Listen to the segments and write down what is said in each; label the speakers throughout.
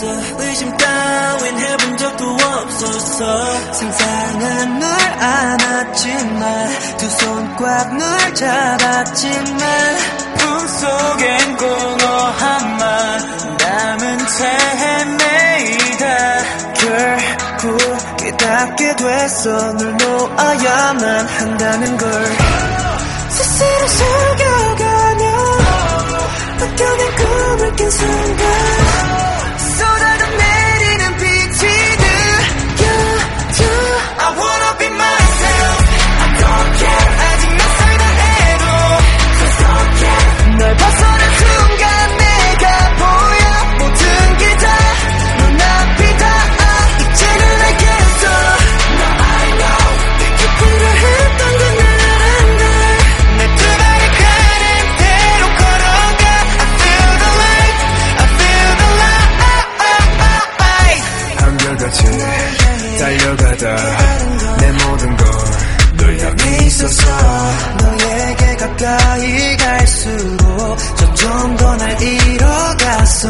Speaker 1: 없어. 의심 따윈 해본 적도 없었어.
Speaker 2: 상상한 널 안았지만 두 손 꽉 널 잡았지만
Speaker 1: 품속엔 공허 한만 남은 채 헤매이다.
Speaker 2: 결국 깨닫게 됐어. 널 놓아야만 한다는 걸
Speaker 3: 달려가다. 내 모든 걸널 향해 있었어
Speaker 2: 너에게 가까이 갈수록 점점 더 날 잃어갔어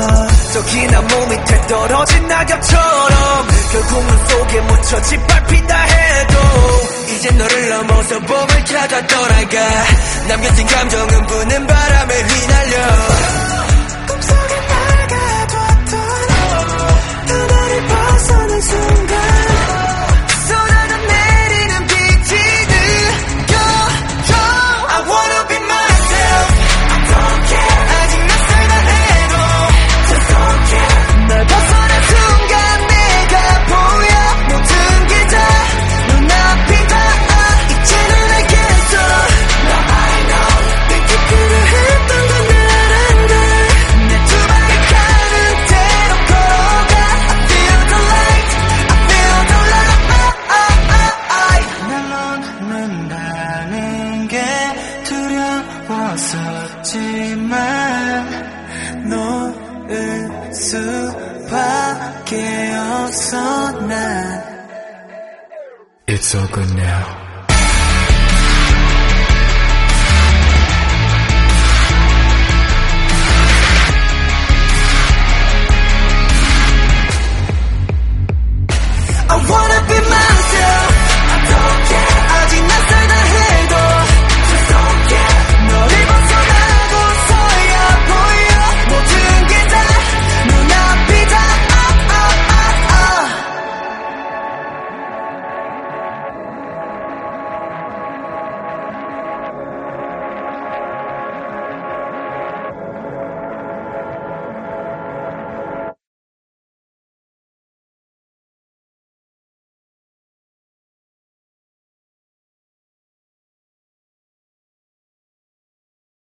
Speaker 3: 저기 나몸 밑에 떨어진 낙엽처럼 결국 물 속에 묻혀 짓밟힌다 해도 이제 너를 넘어서 봄을 찾아 떠나가 남겨진 감정은 부는 바람에 휘날려
Speaker 2: 두려웠었지만 놓을 수밖에 없어 난
Speaker 3: It's all good now